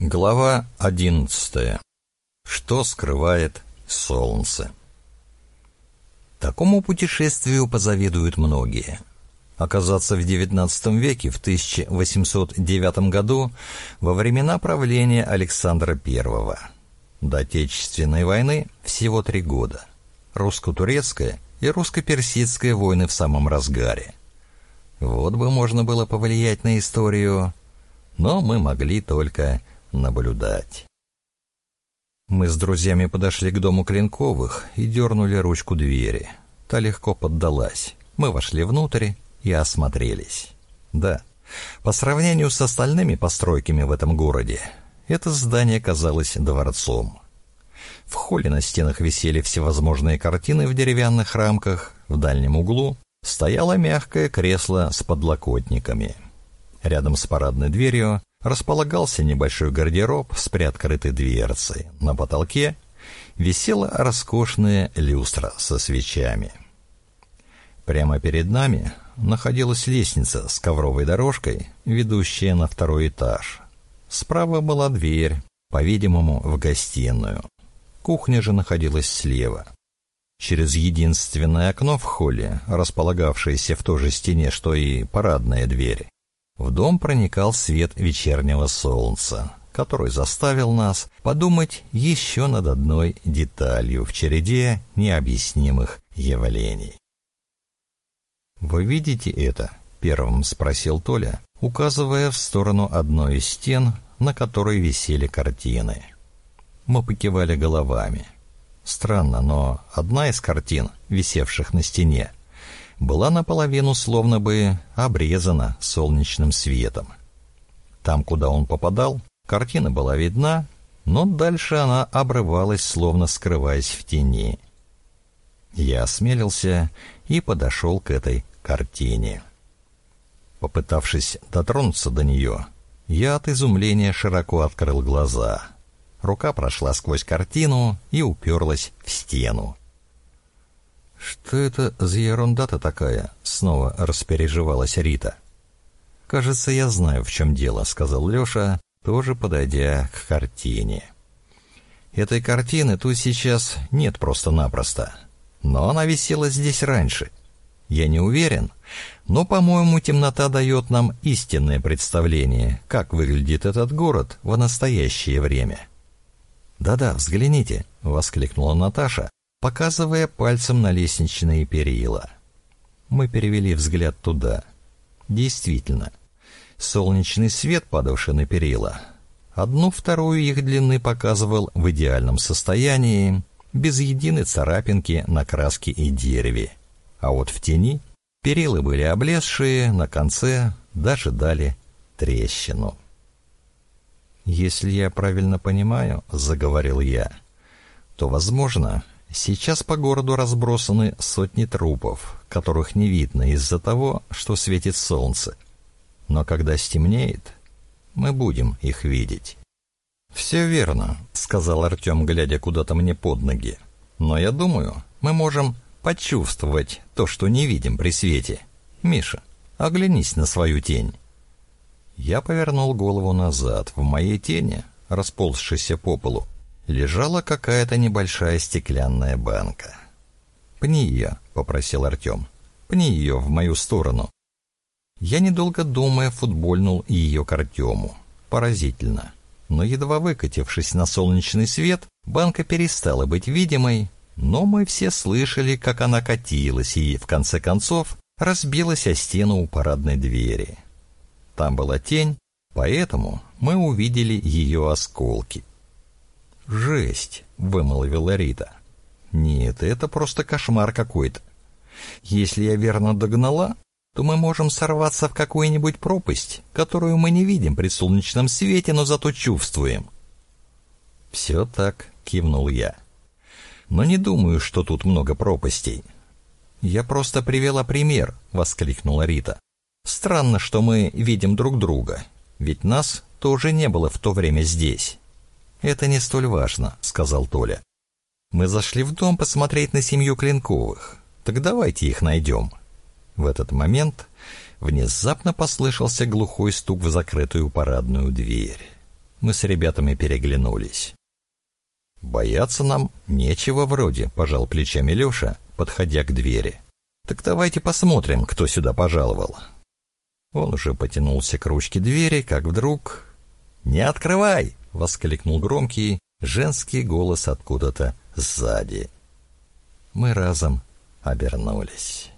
Глава одиннадцатая. Что скрывает солнце? Такому путешествию позавидуют многие. Оказаться в XIX веке, в 1809 году, во времена правления Александра I. До Отечественной войны всего три года. Русско-турецкая и русско-персидская войны в самом разгаре. Вот бы можно было повлиять на историю, но мы могли только наблюдать. Мы с друзьями подошли к дому Клинковых и дернули ручку двери. Та легко поддалась. Мы вошли внутрь и осмотрелись. Да, по сравнению с остальными постройками в этом городе, это здание казалось дворцом. В холле на стенах висели всевозможные картины в деревянных рамках, в дальнем углу стояло мягкое кресло с подлокотниками. Рядом с парадной дверью располагался небольшой гардероб с приоткрытой дверцей. На потолке висела роскошная люстра со свечами. Прямо перед нами находилась лестница с ковровой дорожкой, ведущая на второй этаж. Справа была дверь, по-видимому, в гостиную. Кухня же находилась слева. Через единственное окно в холле, располагавшееся в той же стене, что и парадная дверь, в дом проникал свет вечернего солнца, который заставил нас подумать еще над одной деталью в череде необъяснимых явлений. «Вы видите это?» — первым спросил Толя, указывая в сторону одной из стен, на которой висели картины. Мы покивали головами. Странно, но одна из картин, висевших на стене, была наполовину словно бы обрезана солнечным светом. Там, куда он попадал, картина была видна, но дальше она обрывалась, словно скрываясь в тени. Я осмелился и подошел к этой картине. Попытавшись дотронуться до нее, я от изумления широко открыл глаза. Рука прошла сквозь картину и уперлась в стену. «Что это за ерунда-то такая?» — снова распереживалась Рита. «Кажется, я знаю, в чем дело», — сказал Леша, тоже подойдя к картине. «Этой картины тут сейчас нет просто-напросто, но она висела здесь раньше. Я не уверен, но, по-моему, темнота дает нам истинное представление, как выглядит этот город в настоящее время». «Да-да, взгляните», — воскликнула Наташа, показывая пальцем на лестничные перила. Мы перевели взгляд туда. Действительно, солнечный свет, падавший на перила, одну вторую их длины показывал в идеальном состоянии, без единой царапинки на краске и дереве. А вот в тени перила были облезшие, на конце даже дали трещину. «Если я правильно понимаю, — заговорил я, — то, возможно, Сейчас по городу разбросаны сотни трупов, которых не видно из-за того, что светит солнце. Но когда стемнеет, мы будем их видеть. «Все верно», — сказал Артем, глядя куда-то мне под ноги. «Но я думаю, мы можем почувствовать то, что не видим при свете. Миша, оглянись на свою тень». Я повернул голову назад. В моей тени, расползшейся по полу, лежала какая-то небольшая стеклянная банка. «Пни ее», — попросил Артем. «Пни ее в мою сторону». Я, недолго думая, футбольнул ее к Артему. Поразительно. Но едва выкатившись на солнечный свет, банка перестала быть видимой, но мы все слышали, как она катилась и, в конце концов, разбилась о стену у парадной двери. Там была тень, поэтому мы увидели ее осколки. «Жесть!» — вымолвила Рита. «Нет, это просто кошмар какой-то. Если я верно догнала, то мы можем сорваться в какую-нибудь пропасть, которую мы не видим при солнечном свете, но зато чувствуем». «Все так», — кивнул я. «Но не думаю, что тут много пропастей». «Я просто привела пример», — воскликнула Рита. «Странно, что мы видим друг друга, ведь нас тоже не было в то время здесь». «Это не столь важно», — сказал Толя. «Мы зашли в дом посмотреть на семью Клинковых. Так давайте их найдем». В этот момент внезапно послышался глухой стук в закрытую парадную дверь. Мы с ребятами переглянулись. «Бояться нам нечего вроде», — пожал плечами Леша, подходя к двери. «Так давайте посмотрим, кто сюда пожаловал». Он уже потянулся к ручке двери, как вдруг... «Не открывай!» — воскликнул громкий женский голос откуда-то сзади. Мы разом обернулись.